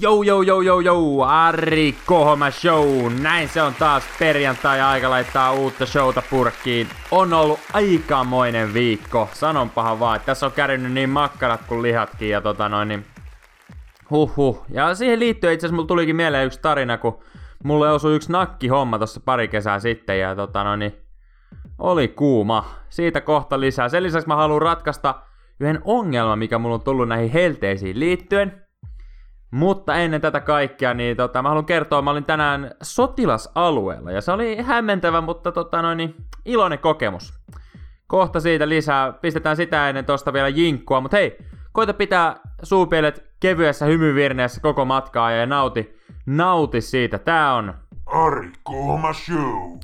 Jou, jou, jou, jou, jou, Ari Kohoma Show. Näin se on taas perjantai-aika laittaa uutta showta purkkiin. On ollut aikamoinen viikko, sanonpahan vaan, tässä on kärjynyt niin makkarat kuin lihatkin ja tota noin niin... Huhhuh. Ja siihen liittyen itse asiassa mulla tulikin mieleen yksi tarina, kun mulle osui yksi nakki homma tossa pari kesää sitten ja tota noin niin... Oli kuuma. Siitä kohta lisää. Sen lisäksi mä haluan ratkaista yhden ongelman, mikä mulla on tullut näihin helteisiin liittyen. Mutta ennen tätä kaikkea, niin tota, mä haluan kertoa, mä olin tänään sotilasalueella ja se oli hämmentävä, mutta tota, noin, niin, iloinen kokemus. Kohta siitä lisää, pistetään sitä ennen tosta vielä jinkkua, mutta hei, koita pitää suupielet kevyessä hymyvirneessä koko matkaa ja nauti, nauti siitä. Tää on... Ari Kohma Show.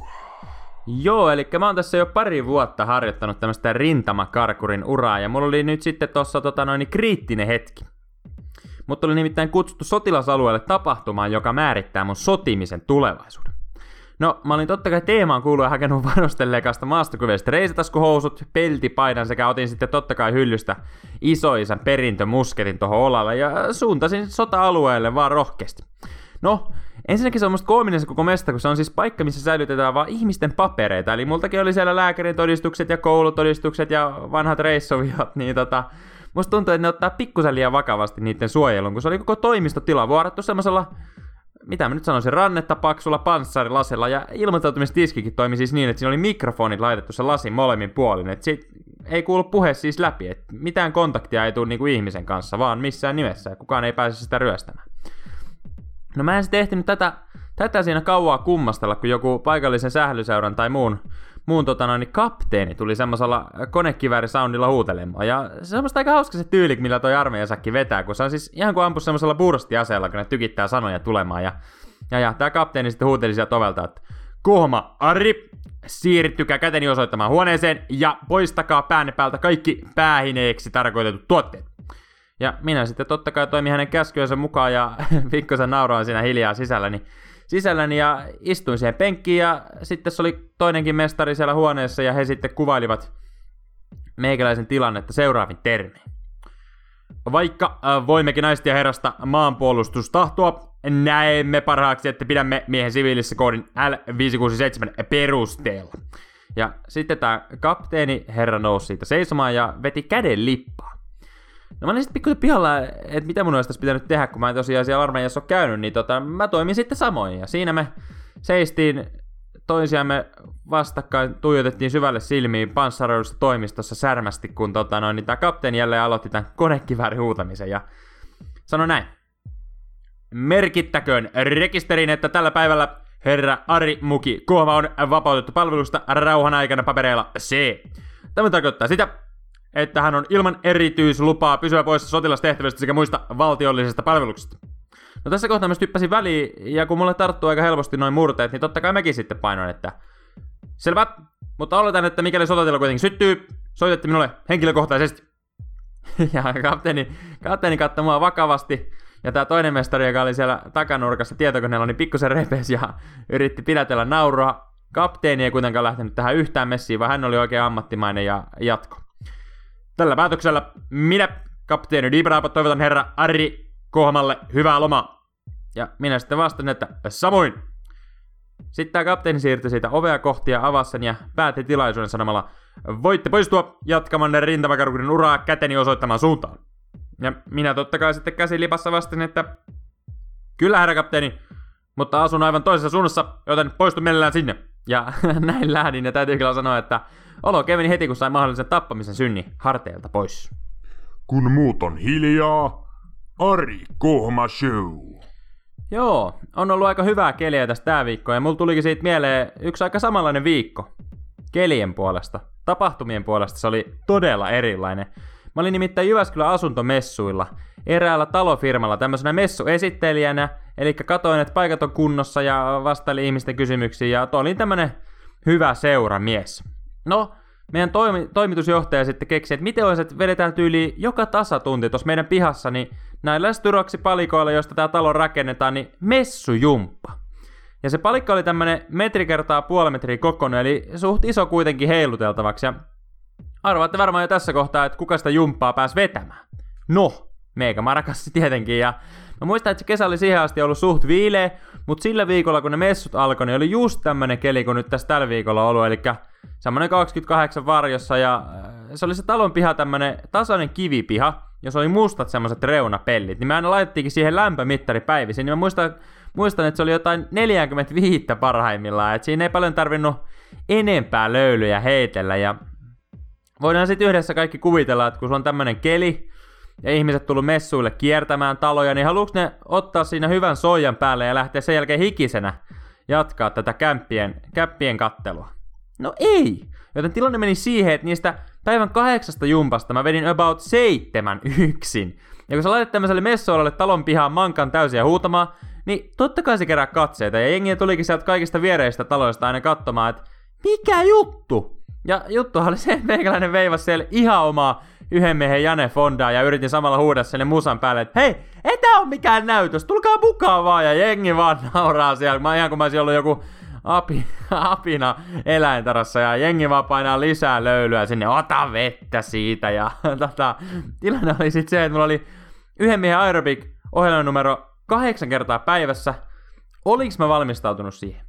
Joo, eli mä oon tässä jo pari vuotta harjoittanut tämmöistä rintamakarkurin uraa ja mulla oli nyt sitten tossa tota, noin, kriittinen hetki. Mutta oli nimittäin kutsuttu sotilasalueelle tapahtumaan, joka määrittää mun sotimisen tulevaisuuden. No, mä olin totta kai teemaan kuuluen hakenut varustellekasta maastokuveista reisitaskuhousut, peltipaidan sekä otin sitten totta kai hyllystä isoisän perintömusketin tuohon olalle ja suuntasin sota-alueelle vaan rohkeasti. No, ensinnäkin se on musta koominen se koko mesta, kun se on siis paikka, missä säilytetään vaan ihmisten papereita. Eli multakin oli siellä lääkärin todistukset ja koulutodistukset ja vanhat reissoviot, niin tota, musta tuntuu, että ne ottaa pikkusen liian vakavasti niiden suojelun, kun se oli koko toimistotila vuorattu semmoisella, mitä mä nyt sanoisin, rannetta paksulla panssarilasella, ja ilmoittautumistiskikin toimi siis niin, että siinä oli mikrofonit laitettu se lasin molemmin puolin, että siitä ei kuulu puhe siis läpi, että mitään kontaktia ei tule niinku ihmisen kanssa, vaan missään nimessä, kukaan ei pääse sitä ryöstämään. No mä en sitten ehtinyt tätä, tätä siinä kauaa kummastella, kun joku paikallisen sählyseuran tai muun muun tota noin, niin kapteeni tuli semmoisella konekiväärisoundilla huutelemaan. Ja semmoista aika hauska se tyyli, millä toi armeijasakki vetää, kun se on siis ihan kuin ampus semmoisella burstiaseella, kun ne tykittää sanoja tulemaan. Ja, ja, ja tämä kapteeni sitten huuteli sieltä ovelta, että Kuhma, Ari, siirtykää käteni osoittamaan huoneeseen ja poistakaa päänne päältä kaikki päähineeksi tarkoitetut tuotteet. Ja minä sitten totta kai toimin hänen käskyönsä mukaan ja pikkusen nauroin siinä hiljaa sisälläni. Niin sisälläni ja istuin siihen penkkiin ja sitten se oli toinenkin mestari siellä huoneessa ja he sitten kuvailivat meikäläisen tilannetta seuraavin termein. Vaikka äh, voimmekin naisten ja herrasta maanpuolustustahtoa, näemme parhaaksi, että pidämme miehen siviilissä koodin L567 perusteella. Ja sitten tämä kapteeni herra nousi siitä seisomaan ja veti käden lippaa. No mä olin sitten pikkusen pihalla, että mitä mun olisi tässä pitänyt tehdä, kun mä en tosiaan siellä armeijassa ole käynyt, niin tota, mä toimin sitten samoin. Ja siinä me seistiin toisiamme vastakkain, tuijotettiin syvälle silmiin panssaroidusta toimistossa särmästi, kun tota, noin, niin tämä kapteeni jälleen aloitti tämän konekiväärin huutamisen ja sanoi näin. Merkittäköön rekisterin, että tällä päivällä herra Ari Muki Kuhma on vapautettu palvelusta rauhan aikana papereilla C. Tämä tarkoittaa sitä, että hän on ilman erityislupaa pysyä poissa sotilastehtävistä sekä muista valtiollisista palveluksista. No tässä kohtaa myös typpäsin väliin, ja kun mulle tarttuu aika helposti noin murteet, niin totta kai mäkin sitten painoin, että selvä, mutta oletan, että mikäli sotatila kuitenkin syttyy, soitette minulle henkilökohtaisesti. ja kapteeni, kapteeni katsoi mua vakavasti, ja tämä toinen mestari, joka oli siellä takanurkassa tietokoneella, niin pikkusen repesi ja yritti pidätellä naurua. Kapteeni ei kuitenkaan lähtenyt tähän yhtään messiin, vaan hän oli oikein ammattimainen ja jatko. Tällä päätöksellä minä, kapteeni Dibrapa, toivotan herra Ari Kohmalle hyvää lomaa. Ja minä sitten vastaan, että samoin. Sitten tämä kapteeni siirtyi siitä ovea kohti ja avasi sen ja päätti tilaisuuden sanomalla, voitte poistua jatkamaan rintamakarkurin uraa käteni osoittamaan suuntaan. Ja minä totta kai sitten käsi lipassa vastasin, että kyllä herra kapteeni, mutta asun aivan toisessa suunnassa, joten poistu mielellään sinne. Ja näin lähdin ja täytyy kyllä sanoa, että olo keveni heti kun sai mahdollisen tappamisen synni harteilta pois. Kun muut on hiljaa, Ari Kohma Show. Joo, on ollut aika hyvää keliä tästä tää viikko ja mulla tulikin siitä mieleen yksi aika samanlainen viikko. Kelien puolesta, tapahtumien puolesta se oli todella erilainen. Mä olin nimittäin Jyväskylän asuntomessuilla eräällä talofirmalla tämmöisenä messuesittelijänä, eli katoin, että paikat on kunnossa ja vastaili ihmisten kysymyksiin ja olin tämmönen hyvä seuramies. No, meidän toimi, toimitusjohtaja sitten keksi, että miten olisi, että vedetään tyyli joka tasatunti tuossa meidän pihassa, niin näillä styroksi palikoilla, josta tämä talo rakennetaan, niin messujumppa. Ja se palikka oli tämmönen metri kertaa puoli metriä kokoinen, eli suht iso kuitenkin heiluteltavaksi. Ja arvaatte varmaan jo tässä kohtaa, että kuka sitä jumppaa pääsi vetämään. No, meikä marakas tietenkin, ja Mä muistan, että se kesä oli siihen asti ollut suht viileä, mutta sillä viikolla, kun ne messut alkoi, niin oli just tämmönen keli kuin nyt tässä tällä viikolla on ollut, eli semmonen 28 varjossa, ja äh, se oli se talon piha tämmönen tasainen kivipiha, jos oli mustat semmoiset reunapellit, niin me aina laitettiinkin siihen lämpömittari päivisin, niin mä muistan, muistan, että se oli jotain 45 parhaimmillaan, että siinä ei paljon tarvinnut enempää löylyjä heitellä, ja voidaan sitten yhdessä kaikki kuvitella, että kun sulla on tämmönen keli, ja ihmiset tullut messuille kiertämään taloja, niin haluuks ne ottaa siinä hyvän soijan päälle ja lähteä sen jälkeen hikisenä jatkaa tätä kämppien, käppien kattelua? No ei! Joten tilanne meni siihen, että niistä päivän kahdeksasta jumpasta mä vedin about seitsemän yksin. Ja kun sä laitat tämmöiselle messuolalle talon pihaan mankan täysiä huutamaan, niin totta kai se kerää katseita. Ja jengiä tulikin sieltä kaikista viereistä taloista aina katsomaan, että mikä juttu? Ja juttuhan oli se, että meikäläinen veivasi siellä ihan omaa yhden miehen Jane Fondaa ja yritin samalla huudaa sinne musan päälle, että hei, ei tää on mikään näytös, tulkaa mukaan vaan ja jengi vaan nauraa siellä. Mä ihan kun mä olisin ollut joku api, apina eläintarassa ja jengi vaan painaa lisää löylyä sinne, ota vettä siitä ja tota, tilanne oli sitten se, että mulla oli yhden miehen aerobik numero kahdeksan kertaa päivässä. Oliks mä valmistautunut siihen?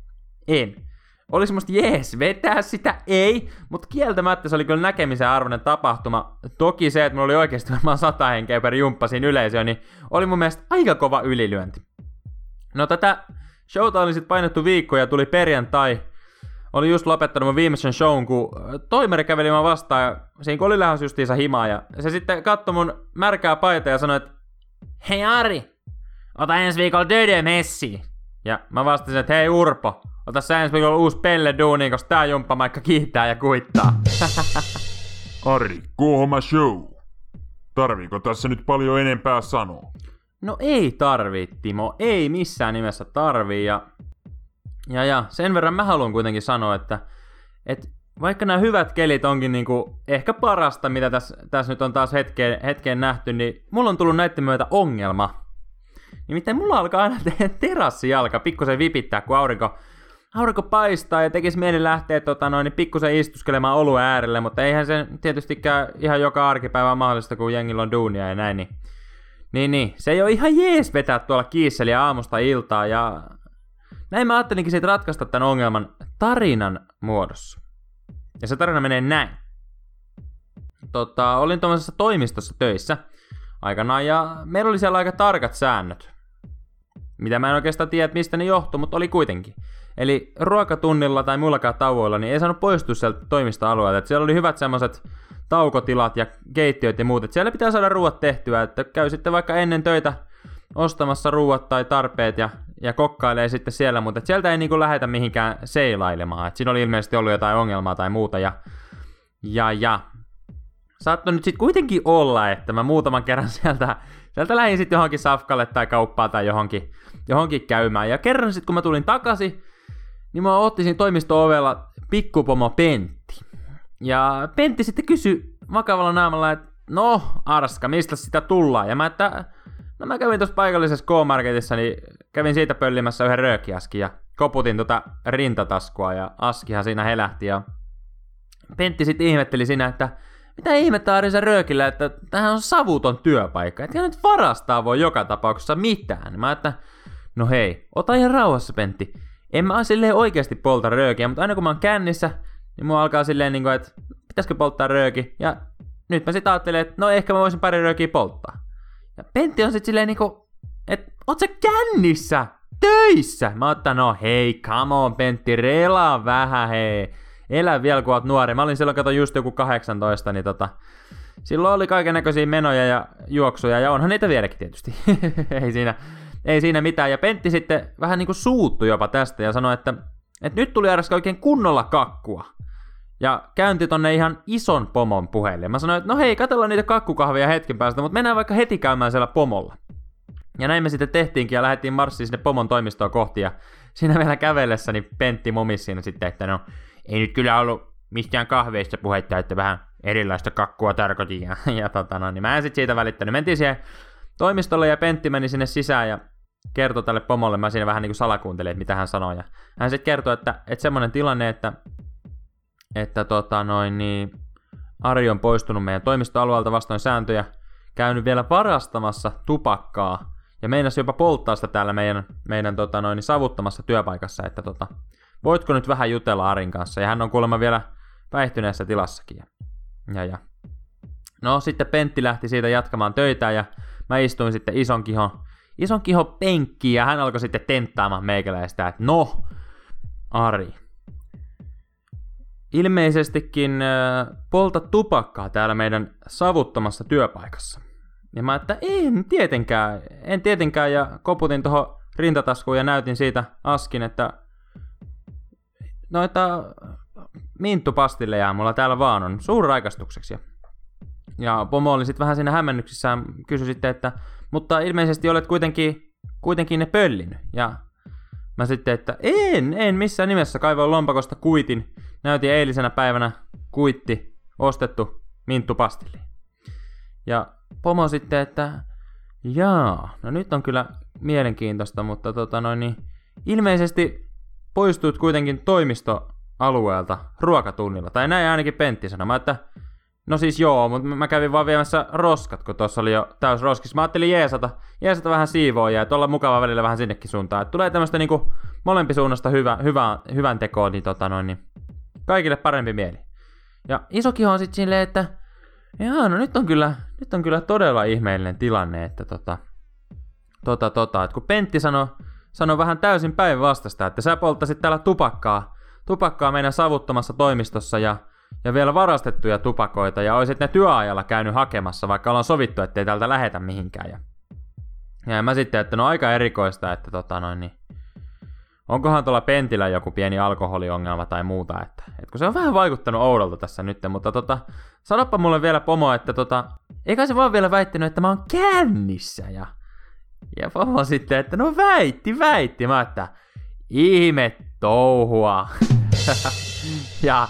En. Oli semmoista jees, vetää sitä, ei, mutta kieltämättä se oli kyllä näkemisen arvoinen tapahtuma. Toki se, että mulla oli oikeasti varmaan sata henkeä per jumppa siinä yleisöön, niin oli mun mielestä aika kova ylilyönti. No tätä showta oli sitten painettu viikko ja tuli perjantai. Oli just lopettanut mun viimeisen shown, kun toimeri käveli mä vastaan ja siinä oli lähes justiinsa himaa ja se sitten katsoi mun märkää paita ja sanoi, että Hei Ari, ota ensi viikolla Dödö Messi. Ja mä vastasin, että hei Urpo, ota sä ensi viikolla uusi pelle duuni, koska tää jumppamaikka kiittää ja kuittaa. Ari, Kuhma Show. Tarviiko tässä nyt paljon enempää sanoa? No ei tarvii, Timo. Ei missään nimessä tarvii. Ja, ja, ja sen verran mä haluan kuitenkin sanoa, että, että vaikka nämä hyvät kelit onkin niinku ehkä parasta, mitä tässä täs nyt on taas hetkeen, hetkeen nähty, niin mulla on tullut näiden myötä ongelma. Nimittäin mulla alkaa aina te- terassijalka pikkusen vipittää, kun aurinko, aurinko paistaa ja tekisi mieli lähteä tota noin, niin pikkusen istuskelemaan oluen äärelle, mutta eihän se tietystikään ihan joka arkipäivä mahdollista, kun jengillä on duunia ja näin. Niin, niin, niin. se ei ole ihan jees vetää tuolla kiisseliä aamusta iltaa ja näin mä ajattelinkin siitä ratkaista tämän ongelman tarinan muodossa. Ja se tarina menee näin. Tota, olin tuollaisessa toimistossa töissä aikanaan ja meillä oli siellä aika tarkat säännöt. Mitä mä en oikeastaan tiedä, mistä ne johtuu, mutta oli kuitenkin. Eli ruokatunnilla tai muillakaan tauoilla niin ei saanut poistua sieltä toimistoalueelta. Et siellä oli hyvät semmoiset taukotilat ja keittiöt ja muut. Et siellä pitää saada ruoat tehtyä, että käy sitten vaikka ennen töitä ostamassa ruuat tai tarpeet ja, ja kokkailee sitten siellä, mutta sieltä ei niinku lähetä mihinkään seilailemaan. Et siinä oli ilmeisesti ollut jotain ongelmaa tai muuta ja, ja, ja. Saattoi nyt sitten kuitenkin olla, että mä muutaman kerran sieltä, sieltä lähdin sitten johonkin safkalle tai kauppaan tai johonkin, johonkin käymään. Ja kerran sitten kun mä tulin takaisin, niin mä otti siinä toimisto-ovella pikkupomo Pentti. Ja Pentti sitten kysyi vakavalla naamalla, että no Arska, mistä sitä tullaan? Ja mä, että no mä kävin tuossa paikallisessa K-Marketissa, niin kävin siitä pöllimässä yhden röökiaskin ja koputin tota rintataskua ja askihan siinä helähti ja Pentti sitten ihmetteli siinä, että mitä ihmettä Arisa Röökillä, että tähän on savuton työpaikka, että nyt varastaa voi joka tapauksessa mitään. Mä että, no hei, ota ihan rauhassa Pentti. En mä silleen oikeasti polta röökiä, mutta aina kun mä oon kännissä, niin mua alkaa silleen niinku, että pitäisikö polttaa rööki. Ja nyt mä sitten ajattelen, että no ehkä mä voisin pari röökiä polttaa. Ja Pentti on sitten silleen niinku, että oot sä kännissä? Töissä? Mä otan, no hei, come on Pentti, relaa vähän hei. Elä vielä kun oot nuori. Mä olin silloin kato just joku 18, niin tota, silloin oli kaiken näköisiä menoja ja juoksuja, ja onhan niitä vieläkin tietysti. ei, siinä, ei siinä mitään. Ja Pentti sitten vähän niinku suuttu jopa tästä ja sanoi, että, että nyt tuli Arska oikein kunnolla kakkua. Ja käynti tonne ihan ison pomon puheille. Mä sanoin, että no hei, katsellaan niitä kakkukahvia hetken päästä, mutta mennään vaikka heti käymään siellä pomolla. Ja näin me sitten tehtiinkin ja lähdettiin marssiin sinne pomon toimistoon kohti. Ja siinä vielä kävellessä niin Pentti momisi siinä sitten, että no ei nyt kyllä ollut mistään kahveista puhetta, että vähän erilaista kakkua tarkoitin. Ja, ja tota, no, niin mä en sitten siitä välittänyt. Mentiin siihen toimistolle ja Pentti meni sinne sisään ja kertoi tälle pomolle, mä siinä vähän niin kuin salakuuntelin, että mitä hän sanoi. Ja hän sitten kertoi, että, että semmoinen tilanne, että, että tota noin, niin Ari on poistunut meidän toimistoalueelta vastoin sääntöjä, käynyt vielä varastamassa tupakkaa ja meinasi jopa polttaa sitä täällä meidän, meidän tota noin, savuttamassa työpaikassa, että tota, voitko nyt vähän jutella Arin kanssa, ja hän on kuulemma vielä päihtyneessä tilassakin. Ja, ja. No sitten Pentti lähti siitä jatkamaan töitä, ja mä istuin sitten ison kihon, ison kihon penkkiin, ja hän alkoi sitten tenttaamaan meikäläistä, että no, Ari, ilmeisestikin polta tupakkaa täällä meidän savuttomassa työpaikassa. Ja mä että en tietenkään, en tietenkään, ja koputin tuohon rintataskuun ja näytin siitä askin, että noita minttupastilleja mulla täällä vaan on suurraikastukseksi. Ja pomo oli sitten vähän siinä hämmennyksissään, kysyi sitten, että mutta ilmeisesti olet kuitenkin, kuitenkin ne pöllin. Ja mä sitten, että en, en missään nimessä kaivoin lompakosta kuitin. Näytin eilisenä päivänä kuitti, ostettu minttupastilli. Ja pomo sitten, että jaa, no nyt on kyllä mielenkiintoista, mutta tota noin, niin ilmeisesti poistuit kuitenkin toimistoalueelta ruokatunnilla. Tai näin ainakin Pentti sanoi. Mä, että no siis joo, mutta mä kävin vaan viemässä roskat, kun tuossa oli jo täys roskis. Mä ajattelin jeesata, jeesata vähän siivoja, että olla mukava välillä vähän sinnekin suuntaan. Että tulee tämmöistä niinku molempi suunnasta hyvä, hyvä, hyvän tekoa, niin, tota noin, niin kaikille parempi mieli. Ja isokin on sitten silleen, että Jaa, no nyt on kyllä, nyt on kyllä todella ihmeellinen tilanne, että tota, tota, tota, että kun Pentti sanoi, sanoi vähän täysin päinvastasta, että sä polttasit täällä tupakkaa, tupakkaa meidän savuttomassa toimistossa ja, ja vielä varastettuja tupakoita ja olisit ne työajalla käynyt hakemassa, vaikka ollaan sovittu, ettei täältä lähetä mihinkään. Ja, ja mä sitten, että no aika erikoista, että tota noin, niin, onkohan tuolla Pentillä joku pieni alkoholiongelma tai muuta, että, että kun se on vähän vaikuttanut oudolta tässä nyt, mutta tota, sanoppa mulle vielä pomo, että tota, eikä se vaan vielä väittänyt, että mä oon kännissä ja, ja pomo sitten, että no väitti, väitti, mä että ihme touhua. ja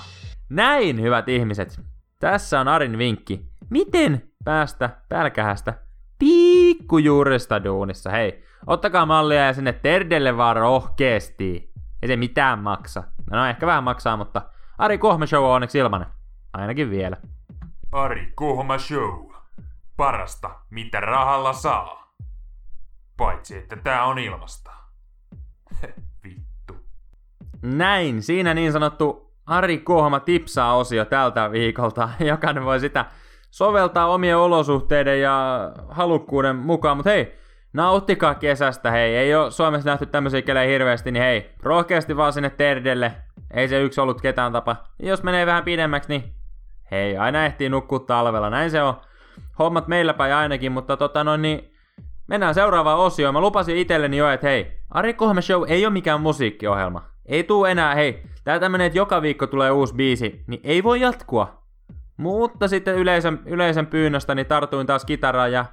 näin, hyvät ihmiset, tässä on Arin vinkki. Miten päästä pälkähästä pikkujuuresta duunissa? Hei, Ottakaa mallia ja sinne Terdelle vaan rohkeesti. Ei se mitään maksa. No, no ehkä vähän maksaa, mutta Ari Kohma Show on onneksi ilmanen. Ainakin vielä. Ari Kohma Show. Parasta, mitä rahalla saa. Paitsi, että tää on ilmasta. Vittu. Näin, siinä niin sanottu Ari Kohma tipsaa osio tältä viikolta. Jokainen voi sitä soveltaa omien olosuhteiden ja halukkuuden mukaan, mutta hei, nauttikaa kesästä, hei. Ei ole Suomessa nähty tämmöisiä kelejä hirveästi, niin hei, rohkeasti vaan sinne Terdelle. Ei se yksi ollut ketään tapa. Jos menee vähän pidemmäksi, niin hei, aina ehtii nukkua talvella. Näin se on. Hommat meillä päin ainakin, mutta tota noin niin, mennään seuraavaan osioon. Mä lupasin itselleni jo, että hei, Ari Kohme Show ei ole mikään musiikkiohjelma. Ei tuu enää, hei, tää tämmönen, että joka viikko tulee uusi biisi, niin ei voi jatkua. Mutta sitten yleisön, yleisön pyynnöstä niin tartuin taas kitaraan ja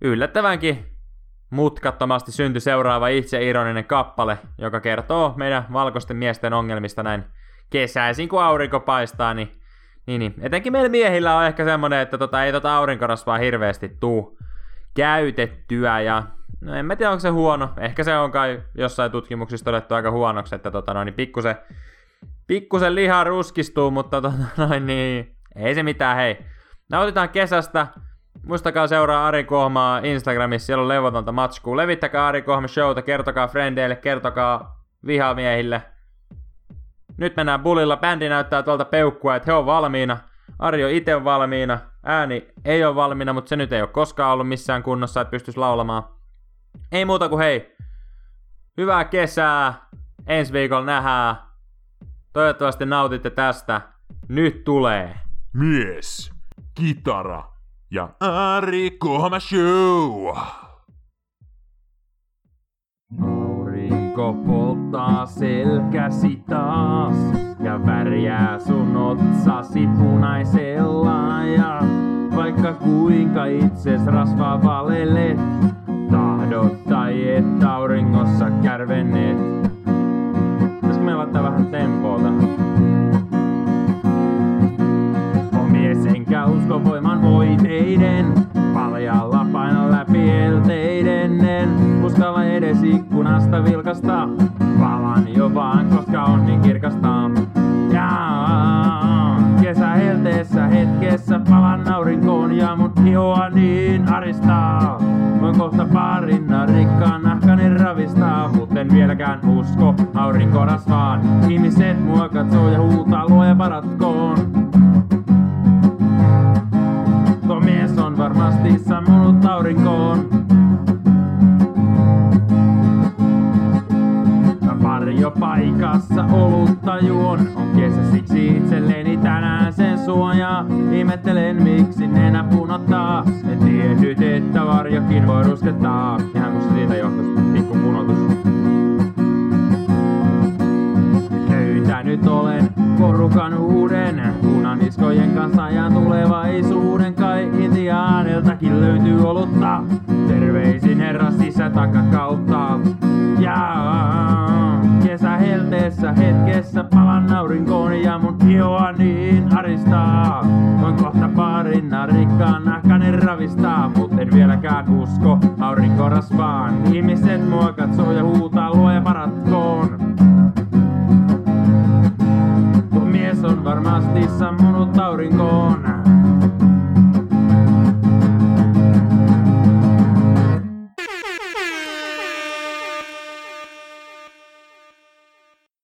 yllättävänkin mutkattomasti syntyi seuraava itseironinen kappale, joka kertoo meidän valkoisten miesten ongelmista näin kesäisin, kun aurinko paistaa, niin, niin, niin. etenkin meillä miehillä on ehkä semmonen, että tota, ei tota aurinkorasvaa hirveästi tuu käytettyä, ja no en mä tiedä, onko se huono. Ehkä se on kai jossain tutkimuksissa todettu aika huonoksi, että tota, noin, niin pikkusen, pikkusen liha ruskistuu, mutta tota, noin, niin, ei se mitään, hei. Nautitaan kesästä, Muistakaa seuraa Ari Kohmaa Instagramissa, siellä on levotonta matskua. Levittäkää Ari Kohma showta, kertokaa frendeille, kertokaa vihamiehille. Nyt mennään bulilla, bändi näyttää tuolta peukkua, että he on valmiina. Ari on itse valmiina, ääni ei ole valmiina, mutta se nyt ei ole koskaan ollut missään kunnossa, että pystyisi laulamaan. Ei muuta kuin hei, hyvää kesää, ensi viikolla nähdään. Toivottavasti nautitte tästä. Nyt tulee. Mies, kitara, ja Ari Kohma Show. Aurinko polttaa selkäsi taas ja värjää sun otsasi punaisella ja vaikka kuinka itses rasvaa valelet, tahdot auringossa kärvennet. Pitäisikö meillä laittaa vähän tempoa tähän? enkä usko voiman voiteiden. Paljalla paina läpi elteiden, en uskalla edes ikkunasta vilkasta. Parinna rikkaan nahkanen ravistaa, mutten vieläkään usko aurinko rasvaan. Ihmiset mua katsoo ja huutaa luoja paratkoon. Tuo mies on varmasti sammunut aurinkoon. Varjo paikassa olutta juon, on kesä siksi itselleni tänään sen suojaa. Ihmettelen miksi nenä punottaa, en tiennyt että varjokin voi ruskettaa. Ihan kun siitä johtuisi pikku punotus. Löytänyt olen porukan uuden punaniskojen kanssa ajan tulevaisuuden kai Intiaaniltakin löytyy olutta. Terveisin herra sisätakakautta. Ja kesä helteessä hetkessä palan aurinkoon ja mun ihoa niin aristaa. Voin kohta parin rikkaan nahkanen ravistaa, mut en vieläkään usko aurinko rasvaan. Ihmiset mua katsoo ja huutaa luoja paratkoon. Tuo mies on varmasti sama